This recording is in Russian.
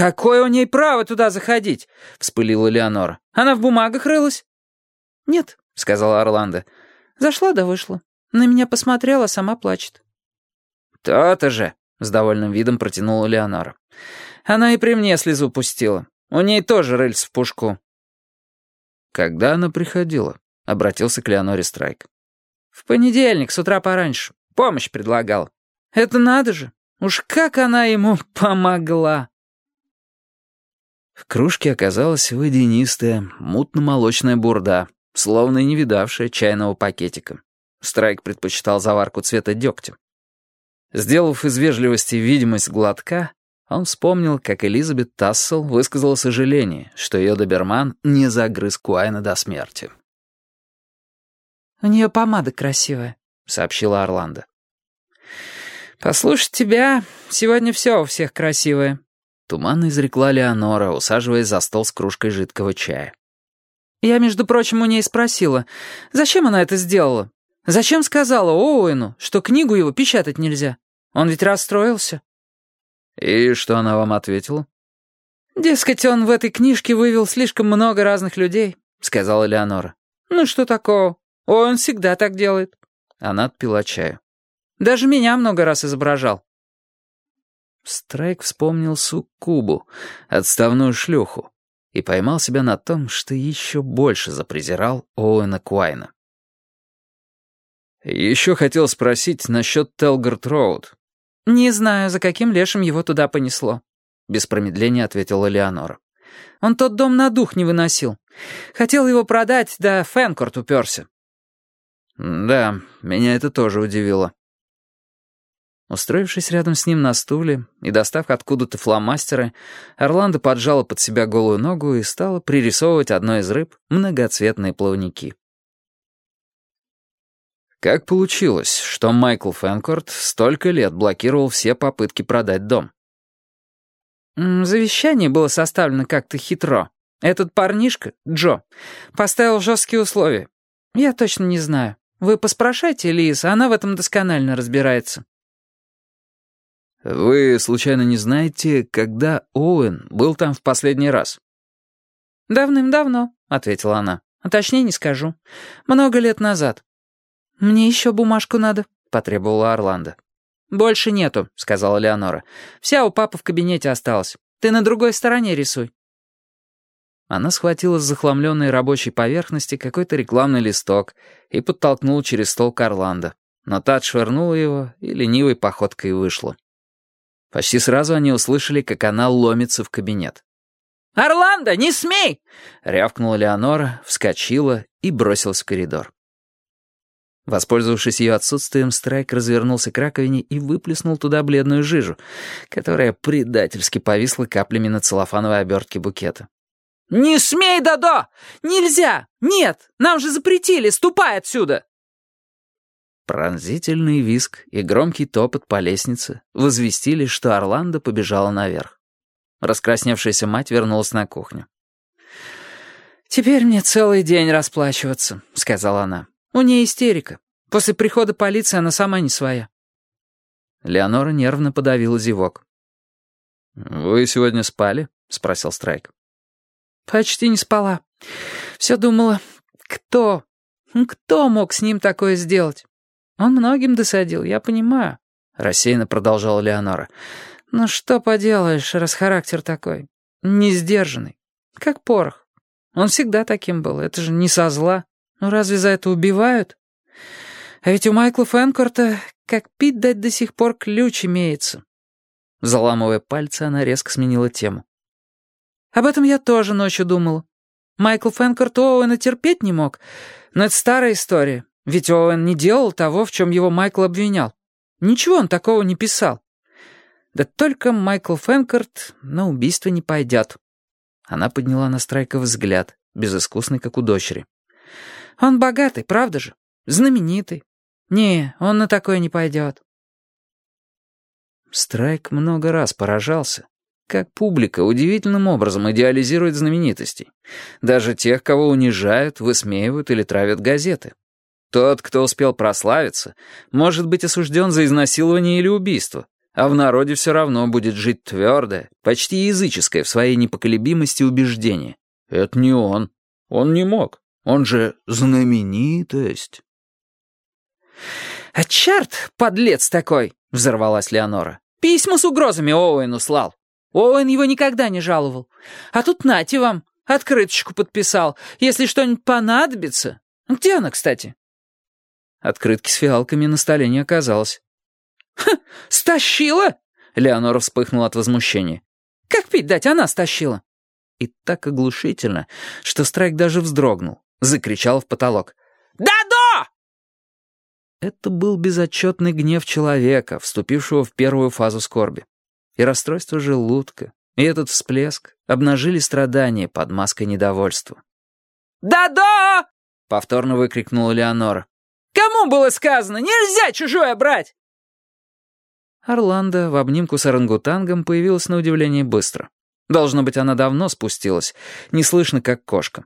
«Какое у ней право туда заходить?» — вспылила Леонора. «Она в бумагах рылась?» «Нет», — сказала Орландо. «Зашла да вышла. На меня посмотрела, сама плачет». «То-то же», — с довольным видом протянула Леонора. «Она и при мне слезу пустила. У ней тоже рыльц в пушку». «Когда она приходила?» — обратился к Леоноре Страйк. «В понедельник, с утра пораньше. Помощь предлагал. Это надо же. Уж как она ему помогла!» В кружке оказалась водянистая, мутно-молочная бурда, словно и не видавшая чайного пакетика. Страйк предпочитал заварку цвета дегтя. Сделав из вежливости видимость глотка, он вспомнил, как Элизабет Тассел высказала сожаление, что ее доберман не загрыз Куайна до смерти. «У нее помада красивая», — сообщила Орландо. «Послушать тебя, сегодня все у всех красивое», Туманно изрекла Леонора, усаживаясь за стол с кружкой жидкого чая. «Я, между прочим, у ней спросила, зачем она это сделала? Зачем сказала Оуэну, что книгу его печатать нельзя? Он ведь расстроился». «И что она вам ответила?» «Дескать, он в этой книжке вывел слишком много разных людей», — сказала Леонора. «Ну что такого? Он всегда так делает». Она отпила чаю. «Даже меня много раз изображал». Страйк вспомнил Суккубу, отставную шлюху, и поймал себя на том, что еще больше запрезирал Оуэна Куайна. Еще хотел спросить насчет Телгард Роуд. «Не знаю, за каким лешим его туда понесло», — без промедления ответила Леонора. «Он тот дом на дух не выносил. Хотел его продать, да Фэнкорт уперся». «Да, меня это тоже удивило. Устроившись рядом с ним на стуле и достав откуда-то фломастеры, Орландо поджала под себя голую ногу и стала пририсовывать одной из рыб многоцветные плавники. Как получилось, что Майкл Фэнкорт столько лет блокировал все попытки продать дом? Завещание было составлено как-то хитро. Этот парнишка, Джо, поставил жесткие условия. Я точно не знаю. Вы поспрашайте Лиз, она в этом досконально разбирается. «Вы, случайно, не знаете, когда Оуэн был там в последний раз?» «Давным-давно», — ответила она. «А точнее не скажу. Много лет назад». «Мне еще бумажку надо», — потребовала Орландо. «Больше нету», — сказала Леонора. «Вся у папы в кабинете осталась. Ты на другой стороне рисуй». Она схватила с захламленной рабочей поверхности какой-то рекламный листок и подтолкнула через стол Орландо. Но та отшвырнула его и ленивой походкой вышла. Почти сразу они услышали, как она ломится в кабинет. «Орландо, не смей!» — рявкнула Леонора, вскочила и бросилась в коридор. Воспользовавшись ее отсутствием, Страйк развернулся к раковине и выплеснул туда бледную жижу, которая предательски повисла каплями на целлофановой обертке букета. «Не смей, Дадо! Нельзя! Нет! Нам же запретили! Ступай отсюда!» Пронзительный виск и громкий топот по лестнице возвестили, что Орландо побежала наверх. Раскрасневшаяся мать вернулась на кухню. «Теперь мне целый день расплачиваться», — сказала она. «У нее истерика. После прихода полиции она сама не своя». Леонора нервно подавила зевок. «Вы сегодня спали?» — спросил Страйк. «Почти не спала. Все думала, кто, кто мог с ним такое сделать? Он многим досадил, я понимаю», — рассеянно продолжала Леонора. «Ну что поделаешь, раз характер такой, несдержанный, как порох. Он всегда таким был, это же не со зла. Ну разве за это убивают? А ведь у Майкла Фэнкорта, как пить дать до сих пор, ключ имеется». Заламывая пальцы, она резко сменила тему. «Об этом я тоже ночью думала. Майкл Фэнкорт Оуэна терпеть не мог, но это старая история. Ведь Оуэн не делал того, в чем его Майкл обвинял. Ничего он такого не писал. Да только Майкл Фэнкорт на убийство не пойдет. Она подняла на Страйка взгляд, безыскусный, как у дочери. Он богатый, правда же? Знаменитый. Не, он на такое не пойдет. Страйк много раз поражался, как публика удивительным образом идеализирует знаменитостей. Даже тех, кого унижают, высмеивают или травят газеты. Тот, кто успел прославиться, может быть осужден за изнасилование или убийство, а в народе все равно будет жить твердое, почти языческое в своей непоколебимости убеждение. Это не он. Он не мог. Он же знаменитость. «А черт, подлец такой!» — взорвалась Леонора. «Письма с угрозами Оуэну слал. Оуэн его никогда не жаловал. А тут нате вам, открыточку подписал. Если что-нибудь понадобится. Где она, кстати?» Открытки с фиалками на столе не оказалось. «Ха, стащила?» Леонора вспыхнула от возмущения. «Как пить дать, она стащила». И так оглушительно, что Страйк даже вздрогнул, закричал в потолок. «Да-да!» Это был безотчетный гнев человека, вступившего в первую фазу скорби. И расстройство желудка, и этот всплеск обнажили страдания под маской недовольства. «Да-да!» — повторно выкрикнула Леонора. «Кому было сказано? Нельзя чужое брать!» Орландо в обнимку с орангутангом появилась на удивление быстро. Должно быть, она давно спустилась, не слышно, как кошка.